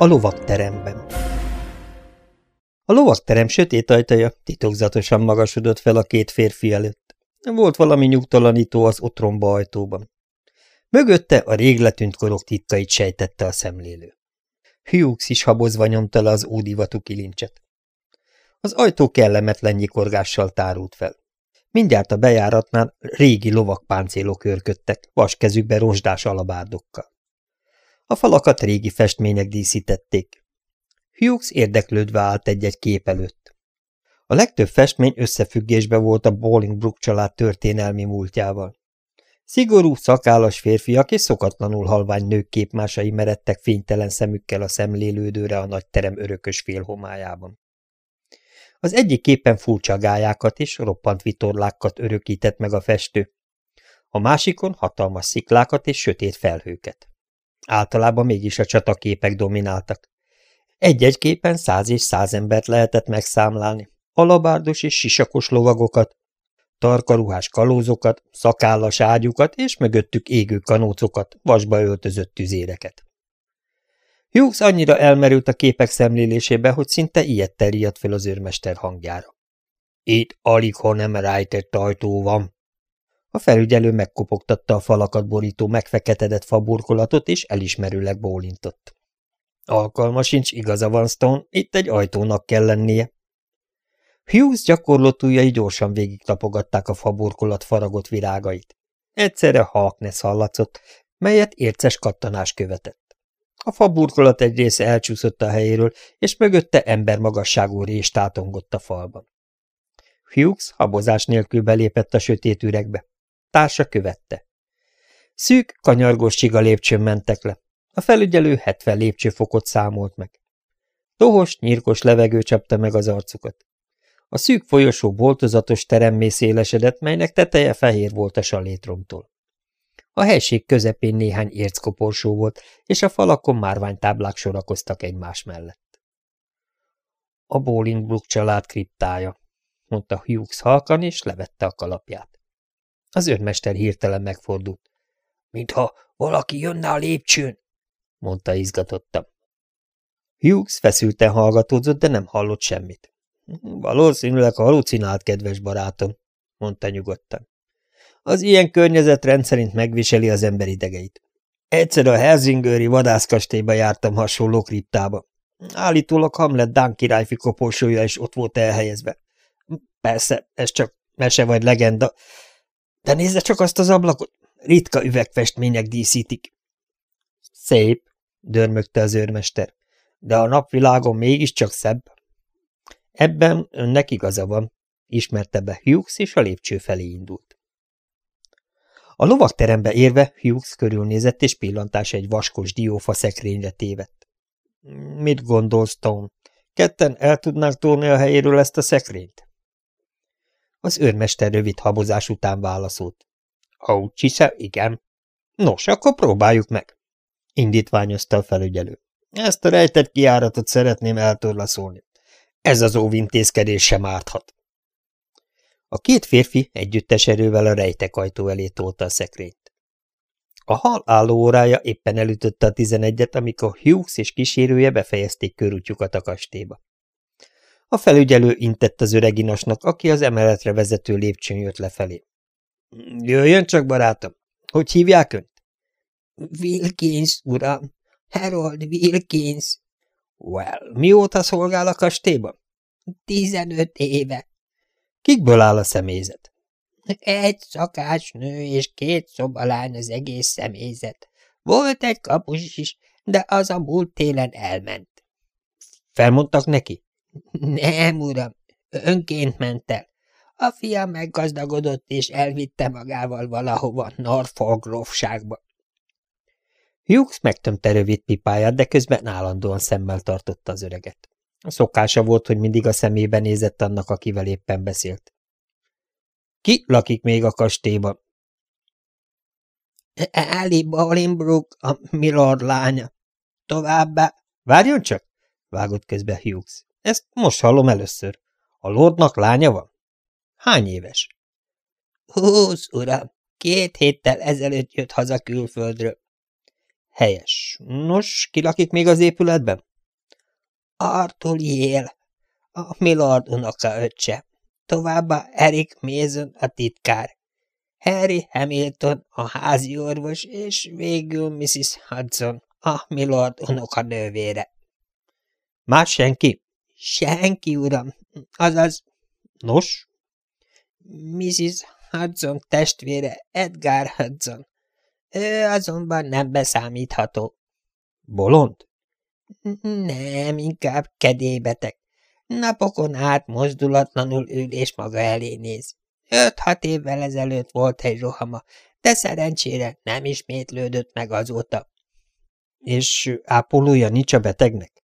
A lovakteremben A lovakterem sötét ajtaja titokzatosan magasodott fel a két férfi előtt. Volt valami nyugtalanító az otromba ajtóban. Mögötte a rég letűnt korok titkait sejtette a szemlélő. Hughes is habozva nyomta le az ódivatú kilincset. Az ajtó kellemetlen nyikorgással tárult fel. Mindjárt a bejáratnál régi lovakpáncélok őrködtek, vaskezükbe rozsdás alabárdokkal. A falakat régi festmények díszítették. Hughes érdeklődve állt egy-egy kép előtt. A legtöbb festmény összefüggésbe volt a Bolingbrook család történelmi múltjával. Szigorú, szakállas férfiak és szokatlanul halvány nők képmásai meredtek fénytelen szemükkel a szemlélődőre a nagy terem örökös félhomájában. Az egyik képen furcsa gályákat és roppant vitorlákat örökített meg a festő, a másikon hatalmas sziklákat és sötét felhőket. Általában mégis a csataképek domináltak. Egy-egy képen száz és száz embert lehetett megszámlálni, alabárdos és sisakos lovagokat, tarkaruhás kalózokat, szakállas ágyukat és mögöttük égő kanócokat, vasba öltözött tüzéreket. Hughes annyira elmerült a képek szemlélésébe, hogy szinte ilyet riadt fel az őrmester hangjára. Itt alig, ha nem rájtett ajtó van. A felügyelő megkopogtatta a falakat borító megfeketedett faburkolatot, és elismerőleg bólintott. Alkalma sincs, igaza van, Stone, itt egy ajtónak kell lennie. Hughes gyakorlott ujjai gyorsan végig tapogatták a faburkolat faragott virágait. Egyszerre halknesz hallatszott, melyet érces kattanás követett. A faburkolat egy része elcsúszott a helyéről, és mögötte embermagasságú rés tátongott a falban. Hughes habozás nélkül belépett a sötét üregbe. Társa követte. Szűk, kanyargós csiga lépcsőn mentek le. A felügyelő hetven lépcsőfokot számolt meg. Tohos, nyírkos levegő csapta meg az arcukat. A szűk folyosó boltozatos teremmé szélesedett, melynek teteje fehér volt a salétromtól. A helység közepén néhány érckoporsó volt, és a falakon márványtáblák sorakoztak egymás mellett. A Bolingbrook család kriptája, mondta Hughes halkan, és levette a kalapját. Az őrmester hirtelen megfordult. Mintha valaki jönne a lépcsőn, mondta izgatottam. Hughes feszülten hallgatózott, de nem hallott semmit. Valószínűleg halucinált, kedves barátom, mondta nyugodtan. Az ilyen környezet rendszerint megviseli az ember idegeit. Egyszer a Helsingőri vadászkastélyba jártam hasonló kriptába. Állítólag Hamlet Dán királyfi koporsója is ott volt elhelyezve. Persze, ez csak mese vagy legenda, de nézze csak azt az ablakot, ritka üvegfestmények díszítik. Szép, dörmögte az őrmester, de a napvilágon mégiscsak szebb. Ebben önnek igaza van, ismerte be Hughes, és a lépcső felé indult. A lovakterembe érve Hughes körülnézett, és pillantása egy vaskos diófa szekrényre tévedt. – Mit gondolsz, Tom? Ketten el tudnánk tolni a helyéről ezt a szekrényt? Az őrmester rövid habozás után válaszolt. – Ó, csisze, igen. – Nos, akkor próbáljuk meg. Indítványozta a felügyelő. Ezt a rejtett kiáratot szeretném eltorlaszolni. Ez az óvintézkedés sem árthat. A két férfi együttes erővel a rejtekajtó elé tolta a szekrényt. A hal álló órája éppen elütötte a tizenegyet, amikor Hughes és kísérője befejezték körútjukat a kastélyba. A felügyelő intett az öreginasnak, aki az emeletre vezető lépcsőn jött lefelé. – Jöjjön csak, barátom! Hogy hívják önt? – Wilkins, uram. Harold Wilkins. – Well, mióta szolgál a kastélyban? – Tizenöt éve. Kikből áll a személyzet? Egy nő és két szobalány az egész személyzet. Volt egy kapus is, de az a múlt télen elment. Felmondtak neki? Nem, uram, önként ment el. A fia meggazdagodott, és elvitte magával valahova Norfolk grófságba. Hughes megtömte rövid pipáját, de közben állandóan szemmel tartotta az öreget. Szokása volt, hogy mindig a szemébe nézett annak, akivel éppen beszélt. Ki lakik még a kastélyban? Ali Bolingbrook, a Milord lánya. Továbbá... Várjon csak, vágott közbe Hughes. Ezt most hallom először. A lordnak lánya van? Hány éves? Húsz, uram. Két héttel ezelőtt jött haza külföldről. Helyes. Nos, ki lakik még az épületben? Arthur Yale, a Millard unoka öccse, továbbá Eric Mason a titkár, Harry Hamilton a házi orvos, és végül Mrs. Hudson, a Millard unoka nővére. Más senki? Senki, uram, azaz... Nos? Mrs. Hudson testvére Edgar Hudson. Ő azonban nem beszámítható. Bolond? Nem, inkább kedélybeteg. Napokon át mozdulatlanul ül és maga elé néz. Öt-hat évvel ezelőtt volt egy rohama, de szerencsére nem ismétlődött meg azóta. És ápolója nincs a betegnek?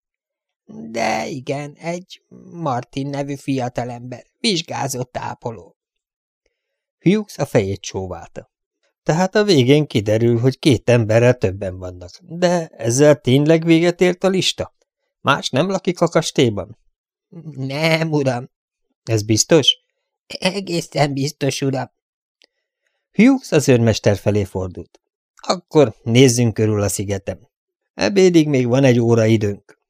De igen, egy Martin nevű fiatalember, vizsgázott ápoló. Hughes a fejét csóválta. Tehát a végén kiderül, hogy két emberrel többen vannak. De ezzel tényleg véget ért a lista? Más nem lakik a kastélyban? Nem, uram. Ez biztos? Egészen biztos, uram. Hughes az őrmester felé fordult. Akkor nézzünk körül a szigetem. Ebédig még van egy óra időnk.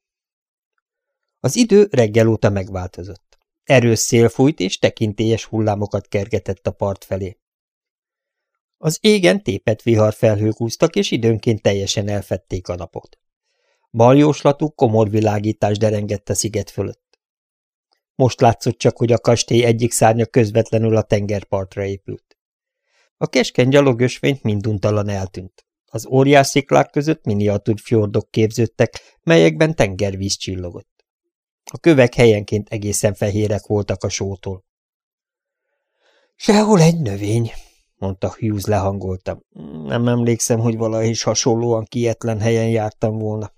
Az idő reggel óta megváltozott. Erős szél fújt, és tekintélyes hullámokat kergetett a part felé. Az égen tépet viharfelhők úztak, és időnként teljesen elfették a napot. Baljóslatú, komor világítás derengett a sziget fölött. Most látszott csak, hogy a kastély egyik szárnya közvetlenül a tengerpartra épült. A keskeny gyalogösvényt minduntalan eltűnt. Az óriás sziklák között miniatúr fjordok képződtek, melyekben tengervíz csillogott. A kövek helyenként egészen fehérek voltak a sótól. Sehol egy növény, mondta Hughes lehangoltam. Nem emlékszem, hogy valahogy is hasonlóan kietlen helyen jártam volna.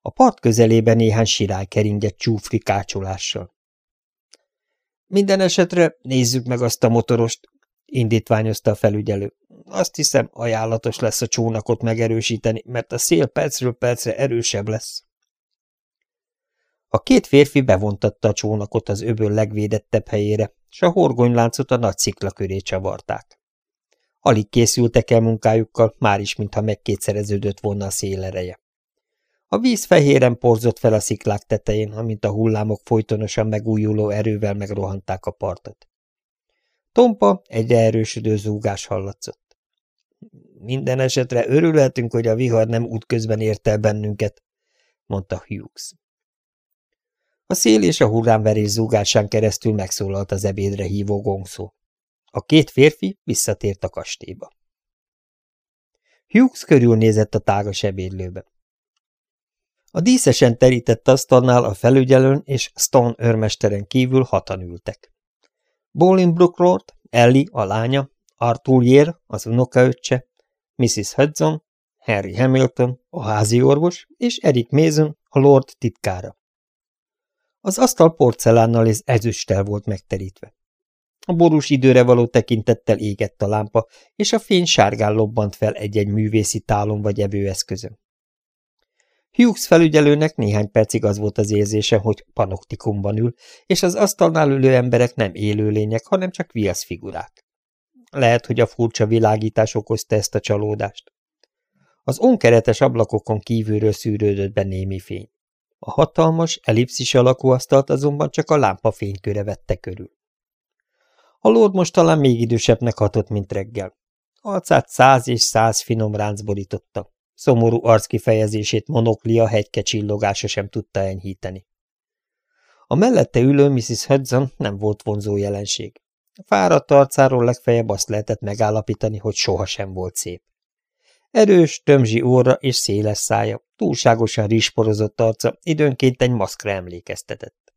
A part közelében néhány sirály keringett csúfri kácsolással. Minden esetre nézzük meg azt a motorost, indítványozta a felügyelő. Azt hiszem, ajánlatos lesz a csónakot megerősíteni, mert a szél percről percre erősebb lesz. A két férfi bevontatta a csónakot az öböl legvédettebb helyére, s a horgonyláncot a nagy szikla köré csavarták. Alig készültek el munkájukkal, már is mintha megkétszereződött volna a szélereje. A víz fehéren porzott fel a sziklák tetején, amint a hullámok folytonosan megújuló erővel megrohanták a partot. Tompa egyre erősödő zúgás hallatszott. Minden esetre örülhetünk, hogy a vihar nem útközben ért el bennünket, mondta Hughes. A szél és a hullámverés zúgásán keresztül megszólalt az ebédre hívó gongszó. A két férfi visszatért a kastélyba. Hughes körülnézett a tágas ebédlőbe. A díszesen terített asztalnál a felügyelőn és Stone őrmesteren kívül hatan ültek. Bolingbrook Lord, Ellie, a lánya, Arthur Yere, az unokaöccse, Mrs. Hudson, Harry Hamilton, a házi orvos, és Eric Mason, a Lord titkára. Az asztal porcelánnal és ezüsttel volt megterítve. A borús időre való tekintettel égett a lámpa, és a fény sárgán lobbant fel egy-egy művészi tálon vagy evőeszközön. Hughes felügyelőnek néhány percig az volt az érzése, hogy panoptikumban ül, és az asztalnál ülő emberek nem élőlények, hanem csak viaszfigurák. Lehet, hogy a furcsa világítás okozta ezt a csalódást. Az onkeretes ablakokon kívülről szűrődött be némi fény. A hatalmas, ellipszis alakú asztalt azonban csak a lámpa fényköre vette körül. A lord most talán még idősebbnek hatott, mint reggel. Arcát száz és száz finom ránc borította. Szomorú arckifejezését monoklia hegyke csillogása sem tudta enyhíteni. A mellette ülő Mrs. Hudson nem volt vonzó jelenség. A fáradt arcáról legfeljebb azt lehetett megállapítani, hogy sohasem volt szép. Erős, tömzsi óra és széles szája, túlságosan risporozott arca időnként egy maszkra emlékeztetett.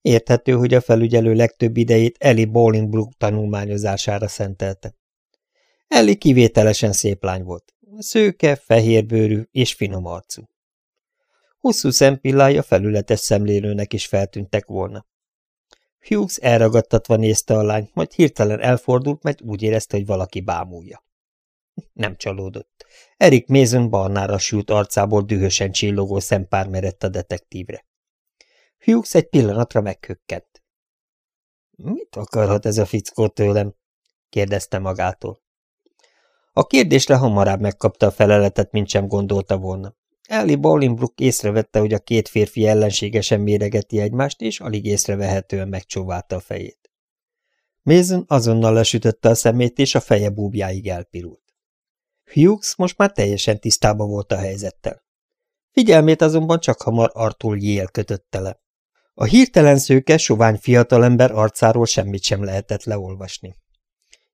Érthető, hogy a felügyelő legtöbb idejét Ellie Bolingbrook tanulmányozására szentelte. Ellie kivételesen szép lány volt. Szőke, fehérbőrű és finom arcú. Hosszú szempillája felületes szemlélőnek is feltűntek volna. Hughes elragadtatva nézte a lányt, majd hirtelen elfordult, mert úgy érezte, hogy valaki bámulja. Nem csalódott. Erik Mason barnára sült arcából dühösen csillogó szempár merett a detektívre. Hughes egy pillanatra meghökkent. – Mit akarhat ez a fickó tőlem? – kérdezte magától. A kérdésre hamarabb megkapta a feleletet, mint sem gondolta volna. Ellie Bolingbrook észrevette, hogy a két férfi ellenségesen méregeti egymást, és alig észrevehetően megcsóválta a fejét. Mason azonnal lesütötte a szemét, és a feje búbjáig elpirult. Hughes most már teljesen tisztában volt a helyzettel. Figyelmét azonban csak hamar Arthur Yale kötötte le. A hirtelen szőke, sovány fiatalember arcáról semmit sem lehetett leolvasni.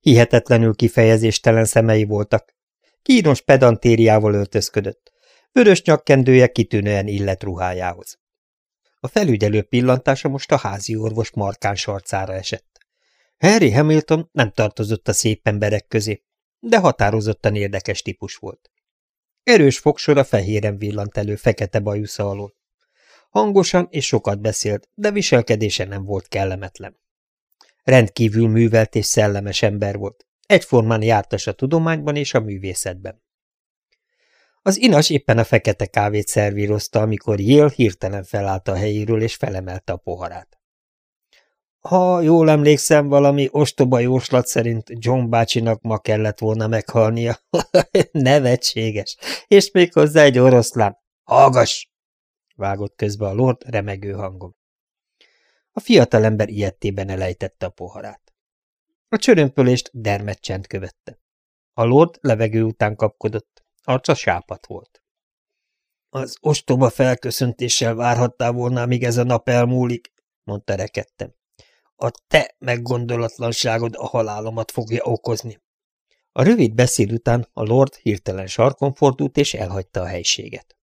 Hihetetlenül kifejezéstelen szemei voltak. Kínos pedantériával öltözködött. Vörös nyakkendője kitűnően illett ruhájához. A felügyelő pillantása most a házi orvos markáns arcára esett. Harry Hamilton nem tartozott a szép emberek közé, de határozottan érdekes típus volt. Erős fogsora fehéren villant elő fekete bajusza alól. Hangosan és sokat beszélt, de viselkedése nem volt kellemetlen. Rendkívül művelt és szellemes ember volt. Egyformán jártas a tudományban és a művészetben. Az inas éppen a fekete kávét szervírozta, amikor Yale hirtelen felállt a helyéről és felemelte a poharát. Ha jól emlékszem, valami ostoba jóslat szerint John bácsinak ma kellett volna meghalnia. Nevetséges. És még hozzá egy oroszlán. Hallgass! vágott közbe a lord remegő hangon. A fiatalember ilyettében elejtette a poharát. A csörömpölést dermet csend követte. A lord levegő után kapkodott, arca sápat volt. Az ostoba felköszöntéssel várhattál volna, amíg ez a nap elmúlik, mondta rekedtem. A te meggondolatlanságod a halálomat fogja okozni. A rövid beszéd után a lord hirtelen sarkon fordult és elhagyta a helységet.